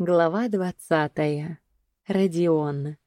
Глава двадцатая. Родион.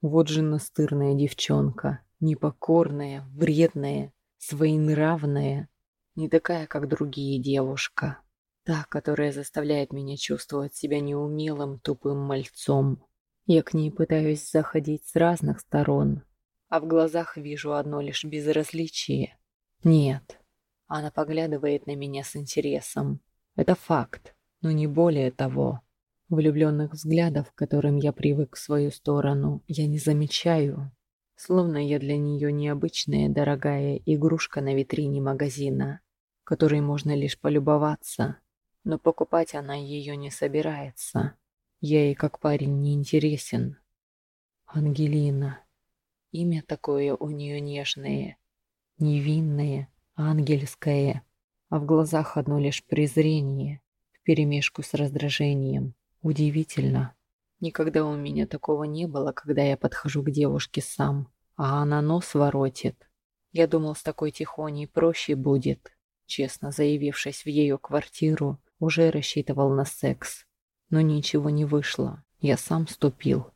Вот же настырная девчонка, непокорная, вредная, своенравная, не такая, как другие девушка. Та, которая заставляет меня чувствовать себя неумелым, тупым мальцом. Я к ней пытаюсь заходить с разных сторон, а в глазах вижу одно лишь безразличие. Нет, она поглядывает на меня с интересом. Это факт но не более того. Влюбленных взглядов, которым я привык в свою сторону, я не замечаю. Словно я для нее необычная дорогая игрушка на витрине магазина, которой можно лишь полюбоваться. Но покупать она ее не собирается. Я ей как парень не интересен. Ангелина. Имя такое у нее нежное, невинное, ангельское, а в глазах одно лишь презрение вперемешку с раздражением. Удивительно. Никогда у меня такого не было, когда я подхожу к девушке сам, а она нос воротит. Я думал, с такой тихоней проще будет. Честно заявившись в ее квартиру, уже рассчитывал на секс. Но ничего не вышло. Я сам ступил.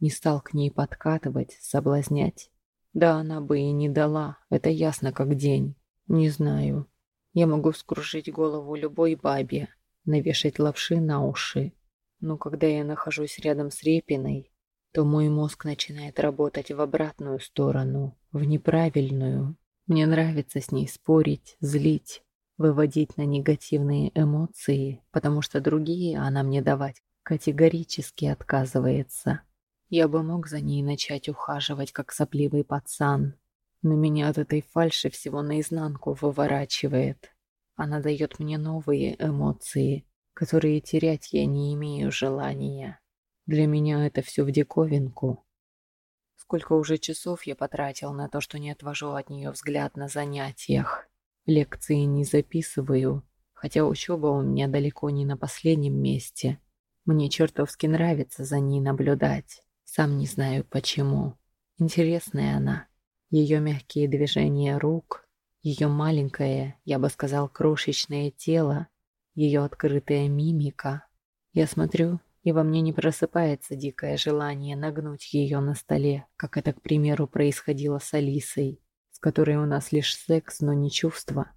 Не стал к ней подкатывать, соблазнять. Да она бы и не дала, это ясно как день. Не знаю. Я могу вскружить голову любой бабе, навешать лапши на уши. Но когда я нахожусь рядом с Репиной, то мой мозг начинает работать в обратную сторону, в неправильную. Мне нравится с ней спорить, злить, выводить на негативные эмоции, потому что другие она мне давать категорически отказывается. Я бы мог за ней начать ухаживать, как сопливый пацан, но меня от этой фальши всего наизнанку выворачивает. Она дает мне новые эмоции, которые терять я не имею желания. Для меня это все в диковинку. Сколько уже часов я потратил на то, что не отвожу от нее взгляд на занятиях. Лекции не записываю, хотя учеба у меня далеко не на последнем месте. Мне чертовски нравится за ней наблюдать. Сам не знаю почему. Интересная она. Ее мягкие движения рук, ее маленькое, я бы сказал, крошечное тело, ее открытая мимика. Я смотрю, и во мне не просыпается дикое желание нагнуть ее на столе, как это, к примеру, происходило с Алисой, с которой у нас лишь секс, но не чувства.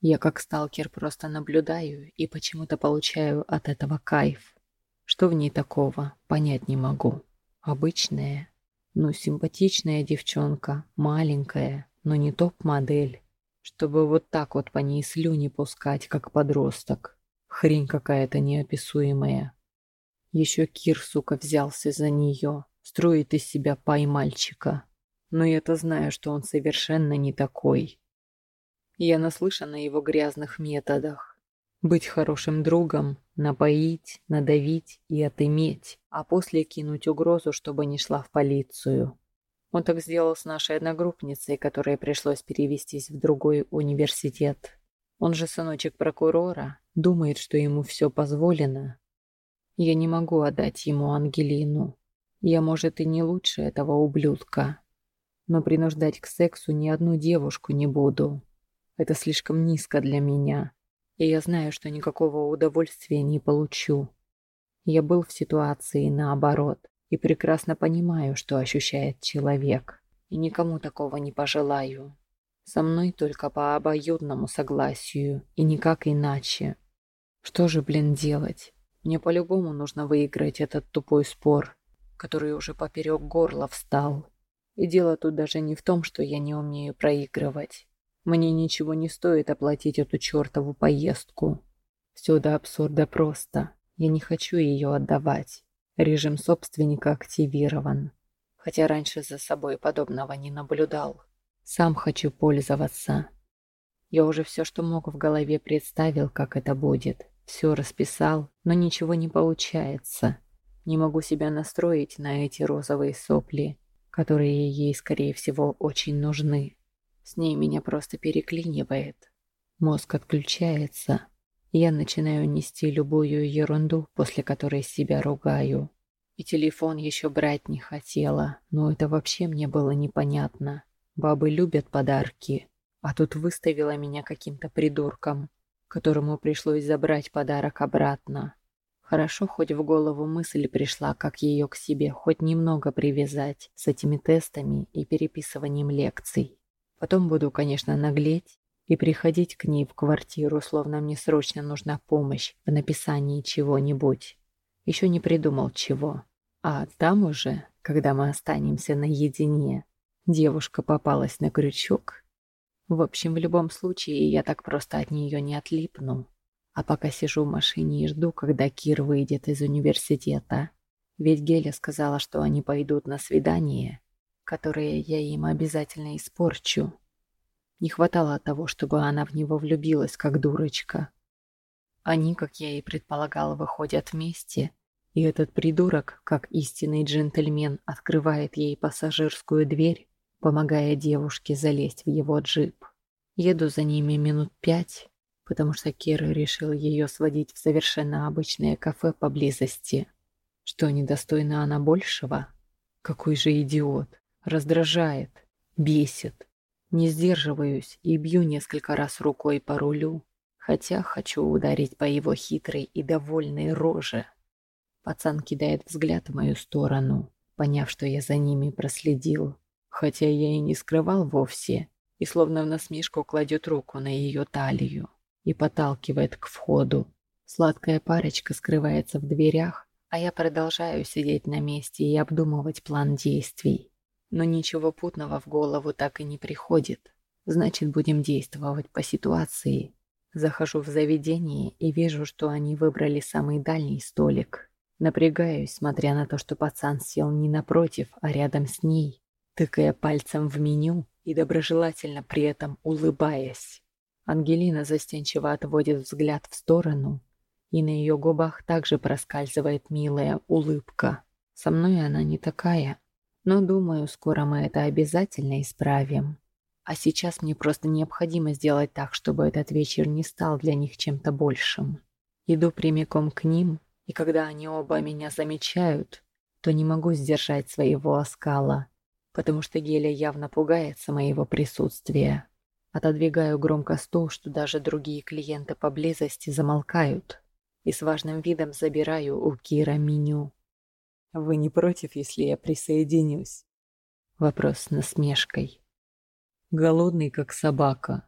Я как сталкер просто наблюдаю и почему-то получаю от этого кайф. Что в ней такого, понять не могу. Обычная, ну симпатичная девчонка, маленькая, но не топ-модель, чтобы вот так вот по ней слюни пускать, как подросток. Хрень какая-то неописуемая. Еще Кир, сука, взялся за нее, строит из себя пай-мальчика. Но я-то знаю, что он совершенно не такой. Я наслышан о его грязных методах. Быть хорошим другом, напоить, надавить и отыметь, а после кинуть угрозу, чтобы не шла в полицию. Он так сделал с нашей одногруппницей, которой пришлось перевестись в другой университет. Он же сыночек прокурора, думает, что ему все позволено. Я не могу отдать ему Ангелину. Я, может, и не лучше этого ублюдка. Но принуждать к сексу ни одну девушку не буду. Это слишком низко для меня. И я знаю, что никакого удовольствия не получу. Я был в ситуации наоборот и прекрасно понимаю, что ощущает человек, и никому такого не пожелаю. Со мной только по обоюдному согласию, и никак иначе. Что же, блин, делать? Мне по-любому нужно выиграть этот тупой спор, который уже поперек горла встал. И дело тут даже не в том, что я не умею проигрывать. Мне ничего не стоит оплатить эту чертову поездку. Все до абсурда просто. Я не хочу ее отдавать. Режим собственника активирован. Хотя раньше за собой подобного не наблюдал. Сам хочу пользоваться. Я уже все, что мог в голове представил, как это будет. Все расписал, но ничего не получается. Не могу себя настроить на эти розовые сопли, которые ей, скорее всего, очень нужны. С ней меня просто переклинивает. Мозг отключается. Я начинаю нести любую ерунду, после которой себя ругаю. И телефон еще брать не хотела, но это вообще мне было непонятно. Бабы любят подарки, а тут выставила меня каким-то придурком, которому пришлось забрать подарок обратно. Хорошо, хоть в голову мысль пришла, как ее к себе хоть немного привязать с этими тестами и переписыванием лекций. Потом буду, конечно, наглеть и приходить к ней в квартиру, словно мне срочно нужна помощь в написании чего-нибудь. Еще не придумал чего. А там уже, когда мы останемся наедине, девушка попалась на крючок. В общем, в любом случае, я так просто от нее не отлипну. А пока сижу в машине и жду, когда Кир выйдет из университета. Ведь Геля сказала, что они пойдут на свидание, которое я им обязательно испорчу. Не хватало того, чтобы она в него влюбилась, как дурочка. Они, как я и предполагала, выходят вместе, и этот придурок, как истинный джентльмен, открывает ей пассажирскую дверь, помогая девушке залезть в его джип. Еду за ними минут пять, потому что Кира решил ее сводить в совершенно обычное кафе поблизости. Что, недостойна она большего? Какой же идиот. Раздражает. Бесит. Не сдерживаюсь и бью несколько раз рукой по рулю, хотя хочу ударить по его хитрой и довольной роже. Пацан кидает взгляд в мою сторону, поняв, что я за ними проследил, хотя я и не скрывал вовсе, и словно в насмешку кладет руку на ее талию и подталкивает к входу. Сладкая парочка скрывается в дверях, а я продолжаю сидеть на месте и обдумывать план действий. Но ничего путного в голову так и не приходит. Значит, будем действовать по ситуации. Захожу в заведение и вижу, что они выбрали самый дальний столик. Напрягаюсь, смотря на то, что пацан сел не напротив, а рядом с ней, тыкая пальцем в меню и доброжелательно при этом улыбаясь. Ангелина застенчиво отводит взгляд в сторону, и на ее губах также проскальзывает милая улыбка. Со мной она не такая, но думаю, скоро мы это обязательно исправим. А сейчас мне просто необходимо сделать так, чтобы этот вечер не стал для них чем-то большим. Иду прямиком к ним, и когда они оба меня замечают, то не могу сдержать своего оскала, потому что Геля явно пугается моего присутствия. Отодвигаю громко стол, что даже другие клиенты поблизости замолкают. И с важным видом забираю у Кира меню. «Вы не против, если я присоединюсь?» Вопрос насмешкой. Голодный, как собака.